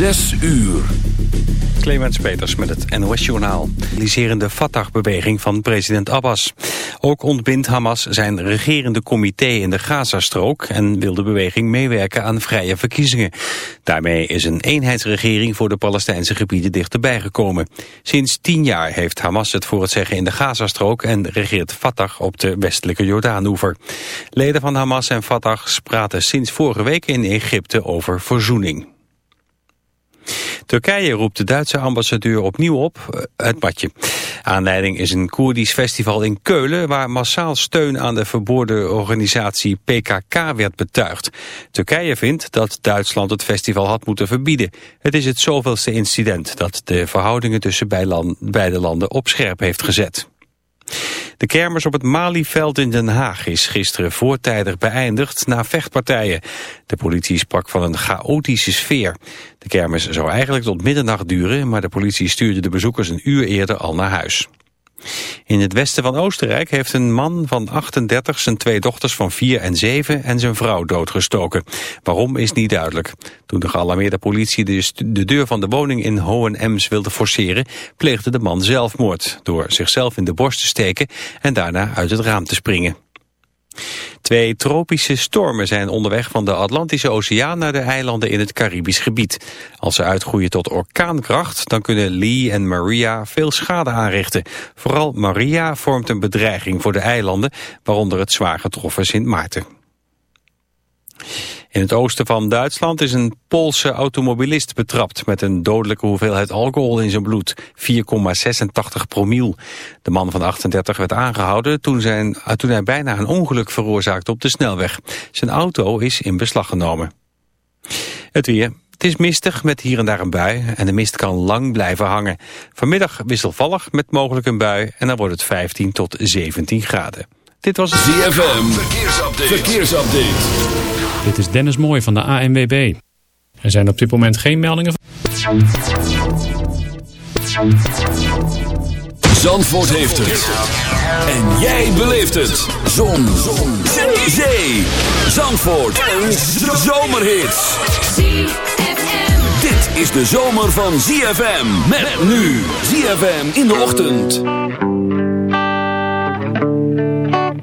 Zes uur. Clemens Peters met het NOS-journaal. Realiserende Fatah-beweging van president Abbas. Ook ontbindt Hamas zijn regerende comité in de Gazastrook... en wil de beweging meewerken aan vrije verkiezingen. Daarmee is een eenheidsregering voor de Palestijnse gebieden dichterbij gekomen. Sinds tien jaar heeft Hamas het voor het zeggen in de Gazastrook... en regeert Fatah op de westelijke Jordaanoever. Leden van Hamas en Fatah praten sinds vorige week in Egypte over verzoening. Turkije roept de Duitse ambassadeur opnieuw op eh, het badje. Aanleiding is een Koerdisch festival in Keulen... waar massaal steun aan de verboden organisatie PKK werd betuigd. Turkije vindt dat Duitsland het festival had moeten verbieden. Het is het zoveelste incident dat de verhoudingen tussen beide landen op scherp heeft gezet. De kermis op het Malieveld in Den Haag is gisteren voortijdig beëindigd na vechtpartijen. De politie sprak van een chaotische sfeer. De kermis zou eigenlijk tot middernacht duren, maar de politie stuurde de bezoekers een uur eerder al naar huis. In het westen van Oostenrijk heeft een man van 38 zijn twee dochters van 4 en 7 en zijn vrouw doodgestoken. Waarom is niet duidelijk. Toen de gealarmeerde politie de, deur van de woning in Hohenems wilde forceren, pleegde de man zelfmoord door zichzelf in de borst te steken en daarna uit het raam te springen. Twee tropische stormen zijn onderweg van de Atlantische Oceaan naar de eilanden in het Caribisch gebied. Als ze uitgroeien tot orkaankracht, dan kunnen Lee en Maria veel schade aanrichten. Vooral Maria vormt een bedreiging voor de eilanden, waaronder het zwaar getroffen Sint Maarten. In het oosten van Duitsland is een Poolse automobilist betrapt met een dodelijke hoeveelheid alcohol in zijn bloed, 4,86 promiel. De man van 38 werd aangehouden toen, zijn, toen hij bijna een ongeluk veroorzaakte op de snelweg. Zijn auto is in beslag genomen. Het weer. Het is mistig met hier en daar een bui en de mist kan lang blijven hangen. Vanmiddag wisselvallig met mogelijk een bui en dan wordt het 15 tot 17 graden. Dit was ZFM. Verkeersupdate. Verkeersupdate. Dit is Dennis Mooij van de ANWB. Er zijn op dit moment geen meldingen. Zandvoort heeft het. En jij beleeft het. Zon. Zon. Zee. Zee. Zandvoort. Een zomerhit. Dit is de zomer van ZFM. Met nu. ZFM in de ochtend.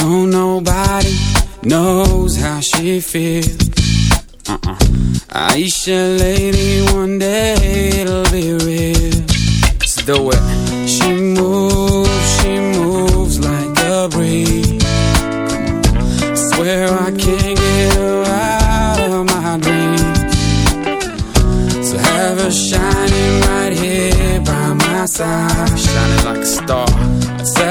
No, nobody knows how she feels. Uh-uh. Aisha, lady, one day it'll be real. Let's do it. She moves, she moves like a breeze. Swear I can't get her out of my dreams. So have her shining right here by my side, shining like a star.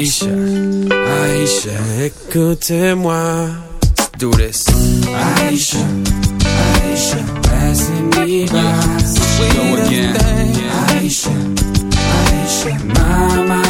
Aïcha, Aïcha, écoutez-moi. Do this. Aïcha, Aïcha, passing me by. Go again. Aïcha, Aïcha, my, my.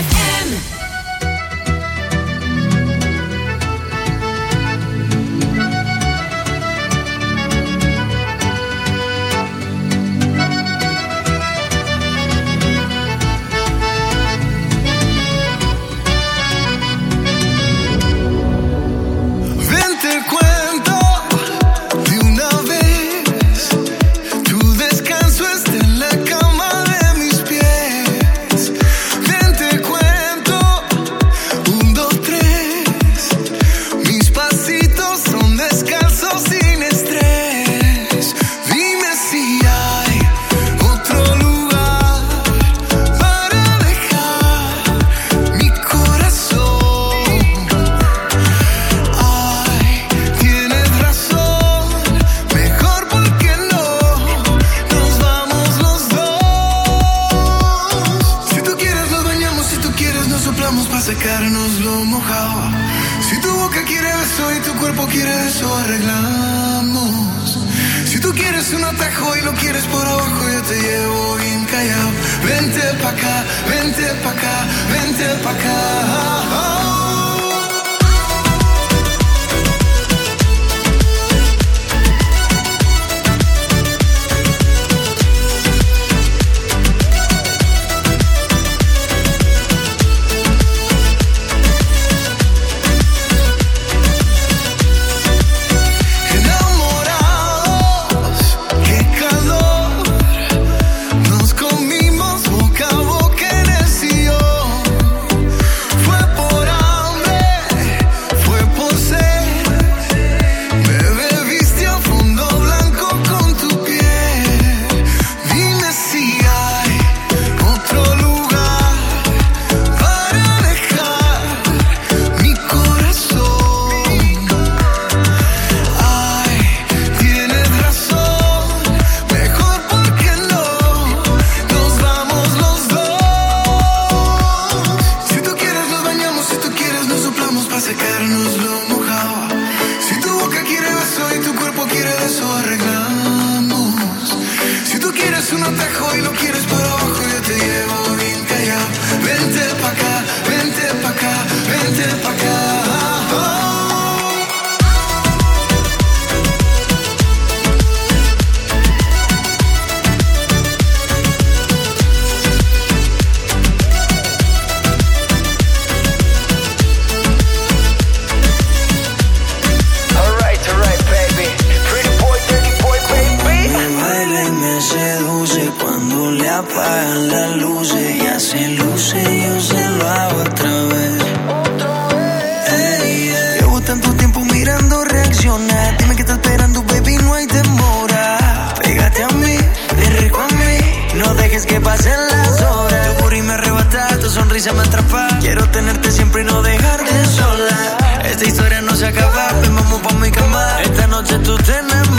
пока. me atrapa. Quiero tenerte siempre y no dejarte sola. Esta historia no se acaba, ven vamos pa' mi cama. Esta noche tú tenés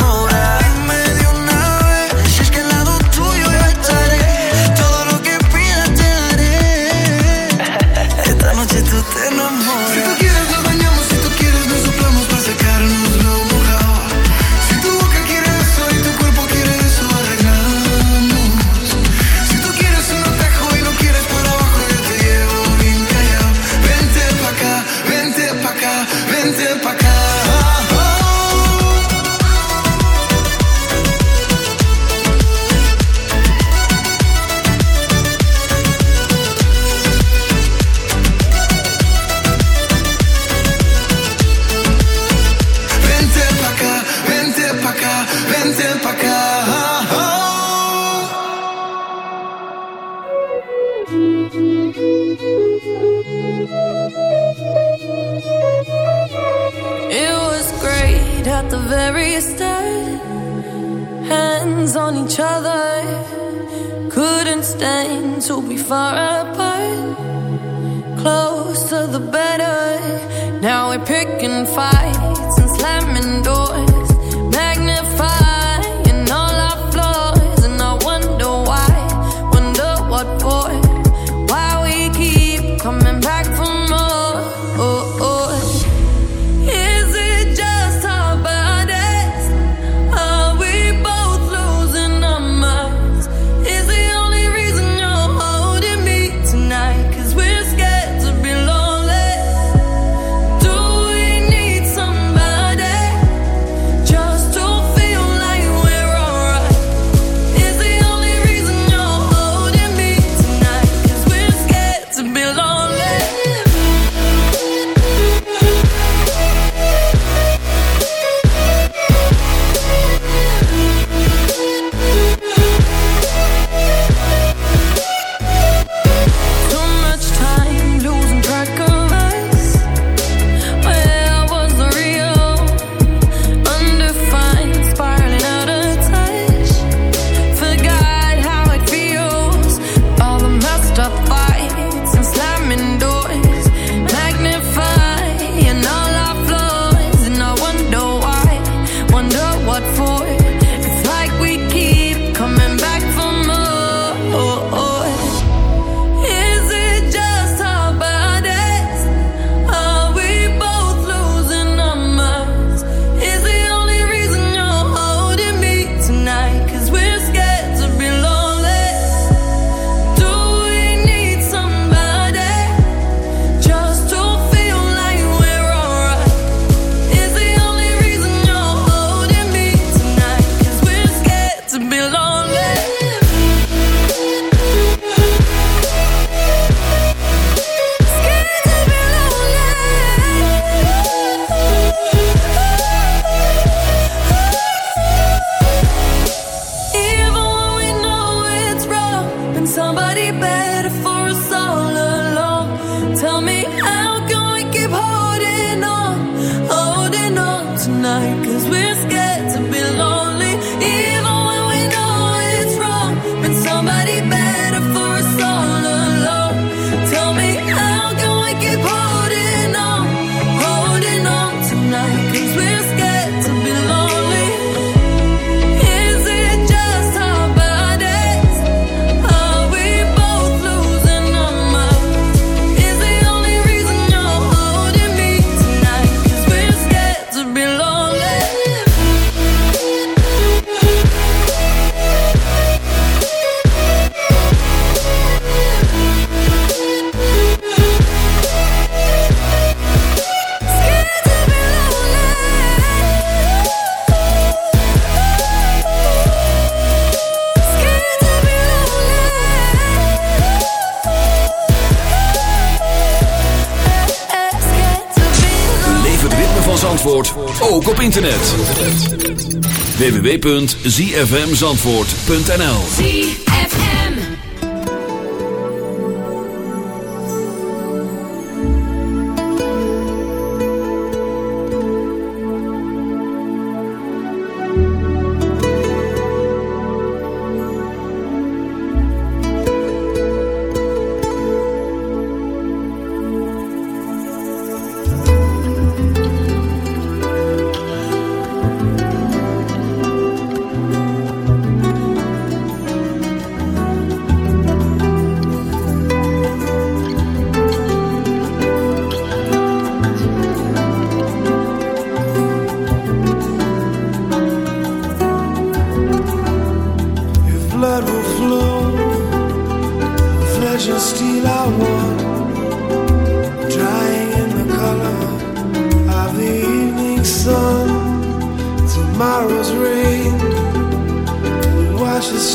www.zfmzandvoort.nl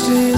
faces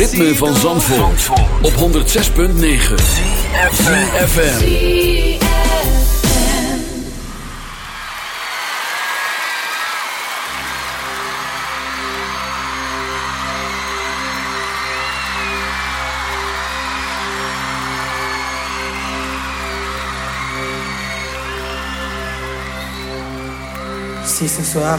Ritme van Zandvoort, op 106.9 FM. Si ce soir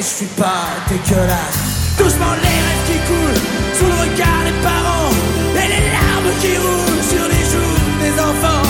mais je suis pas dégueulasse. Doucement les rêves qui coulent sous le regard des parents et les larmes qui roulent sur les joues des enfants